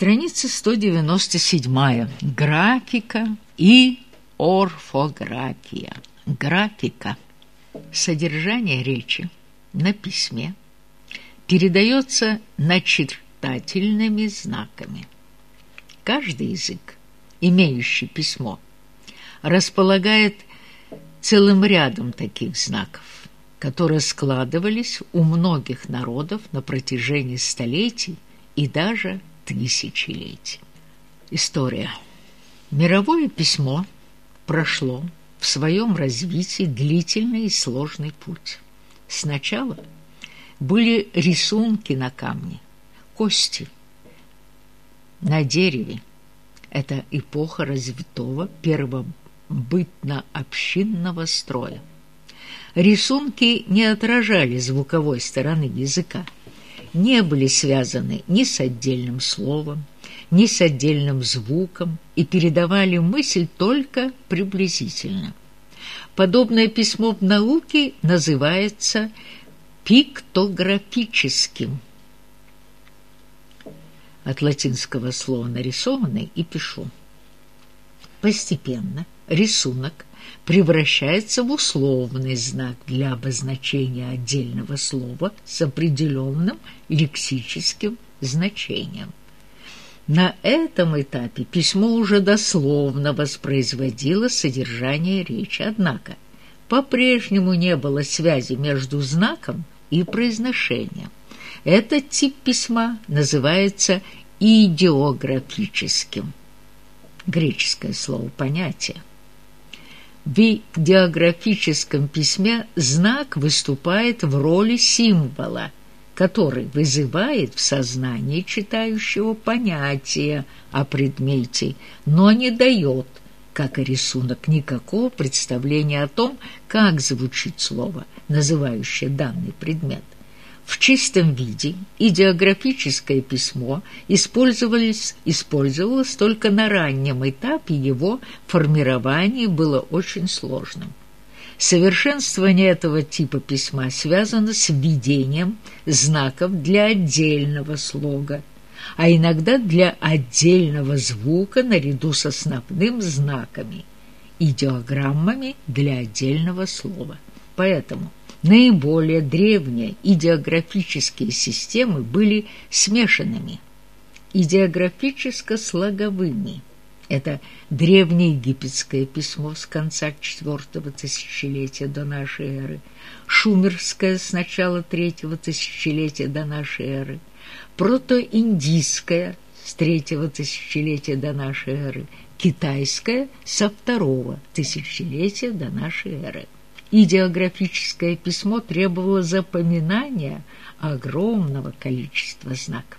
Страница 197. Графика и орфография. Графика. Содержание речи на письме передается начертательными знаками. Каждый язык, имеющий письмо, располагает целым рядом таких знаков, которые складывались у многих народов на протяжении столетий и даже тысячелетий. История. Мировое письмо прошло в своем развитии длительный и сложный путь. Сначала были рисунки на камне, кости на дереве. Это эпоха развитого первобытно-общинного строя. Рисунки не отражали звуковой стороны языка, не были связаны ни с отдельным словом, ни с отдельным звуком и передавали мысль только приблизительно. Подобное письмо в науке называется пиктографическим. От латинского слова «нарисованный» и «пишу». Постепенно рисунок превращается в условный знак для обозначения отдельного слова с определенным лексическим значением. На этом этапе письмо уже дословно воспроизводило содержание речи, однако по-прежнему не было связи между знаком и произношением. Этот тип письма называется идеографическим. Греческое слово «понятие». В идеографическом письме знак выступает в роли символа – который вызывает в сознании читающего понятие о предмете, но не дает, как и рисунок, никакого представления о том, как звучит слово, называющее данный предмет. В чистом виде идеографическое письмо использовалось, использовалось только на раннем этапе его формирования было очень сложным. Совершенствование этого типа письма связано с введением знаков для отдельного слога, а иногда для отдельного звука наряду с основным знаками, идеограммами для отдельного слова. Поэтому наиболее древние идеографические системы были смешанными, идеографическо-слоговыми – это древнеегипетское письмо с конца четвертого тысячелетия до нашей эры, шумерское с начала третьего тысячелетия до нашей эры, протоиндийское с третьего тысячелетия до нашей эры, китайское со второго тысячелетия до нашей эры. Идеографическое письмо требовало запоминания огромного количества знаков.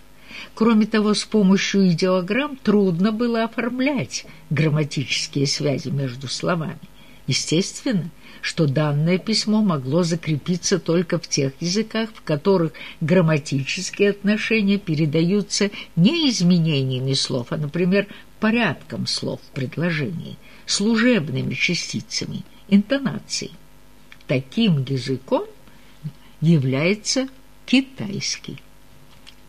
Кроме того, с помощью идеограмм трудно было оформлять грамматические связи между словами. Естественно, что данное письмо могло закрепиться только в тех языках, в которых грамматические отношения передаются не изменениями слов, а, например, порядком слов в предложении, служебными частицами, интонацией. Таким языком является китайский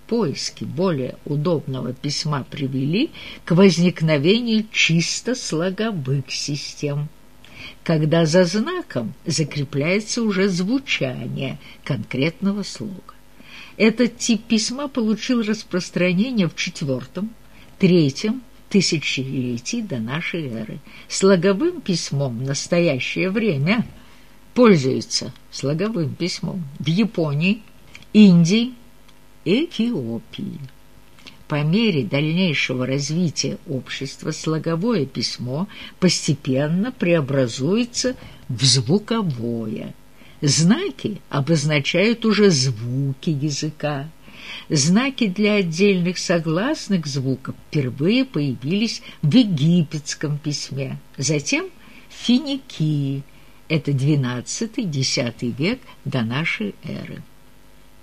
поиски более удобного письма привели к возникновению чисто слоговых систем, когда за знаком закрепляется уже звучание конкретного слога. Этот тип письма получил распространение в четвертом, третьем тысячелетии до нашей эры. Слоговым письмом в настоящее время пользуются слоговым письмом в Японии, Индии, Эфиопии. По мере дальнейшего развития общества слоговое письмо постепенно преобразуется в звуковое. Знаки обозначают уже звуки языка. Знаки для отдельных согласных звуков впервые появились в египетском письме, затем в Финикии, это XII-X век до нашей эры.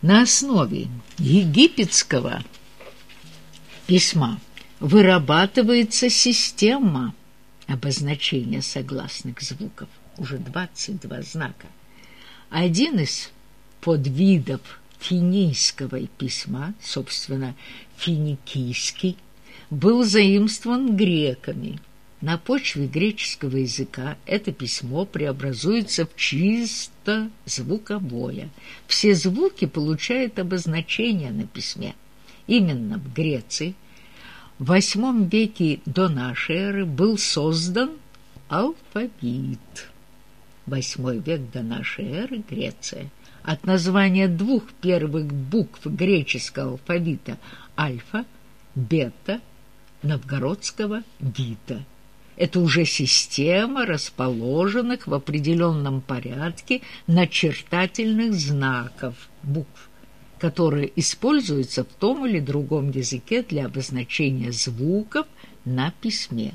На основе египетского письма вырабатывается система обозначения согласных звуков, уже 22 знака. Один из подвидов финийского письма, собственно, финикийский, был заимствован греками. На почве греческого языка это письмо преобразуется в чисто звуковое. Все звуки получают обозначение на письме. Именно в Греции в VIII веке до нашей эры был создан алфавит. Восьмой век до нашей эры Греция. От названия двух первых букв греческого алфавита альфа, бета, новгородского вита. Это уже система расположенных в определенном порядке начертательных знаков букв, которые используются в том или другом языке для обозначения звуков на письме.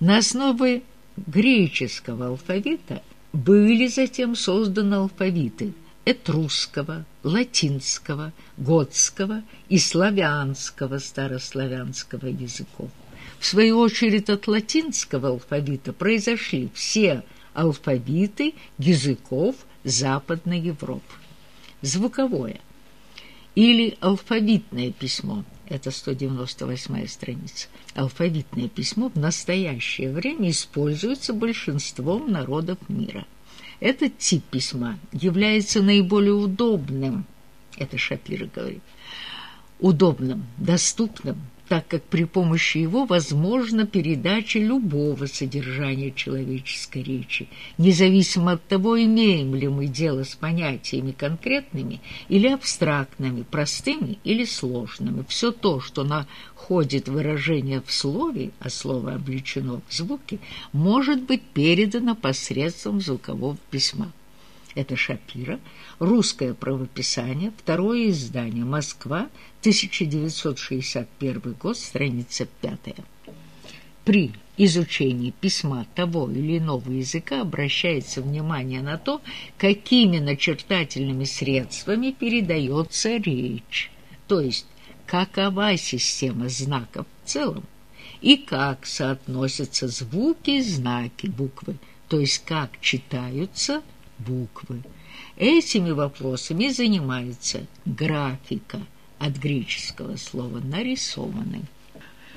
На основе греческого алфавита были затем созданы алфавиты этрусского, латинского, готского и славянского старославянского языков. В свою очередь от латинского алфавита произошли все алфавиты языков Западной Европы. Звуковое или алфавитное письмо – это 198 страница. Алфавитное письмо в настоящее время используется большинством народов мира. Этот тип письма является наиболее удобным, это Шапира говорит, удобным, доступным, так как при помощи его возможна передача любого содержания человеческой речи, независимо от того, имеем ли мы дело с понятиями конкретными или абстрактными, простыми или сложными. Все то, что находит выражение в слове, а слово облечено в звуки, может быть передано посредством звукового письма. Это Шапира, русское правописание, второе издание, Москва, 1961 год, страница 5. При изучении письма того или иного языка обращается внимание на то, какими начертательными средствами передается речь, то есть какова система знаков в целом и как соотносятся звуки и знаки буквы, то есть как читаются буквы. Этими вопросами занимается графика от греческого слова «нарисованный».